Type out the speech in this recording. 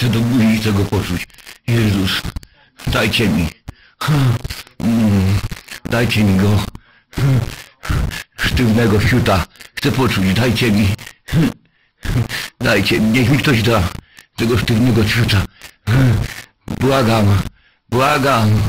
Chcę do buzi, chcę go poczuć. Jezus, dajcie mi. Mm, dajcie mi go. Sztywnego fiuta. Chcę poczuć, dajcie mi. Dajcie mi, niech mi ktoś da tego sztywnego fiuta. Błagam, błagam.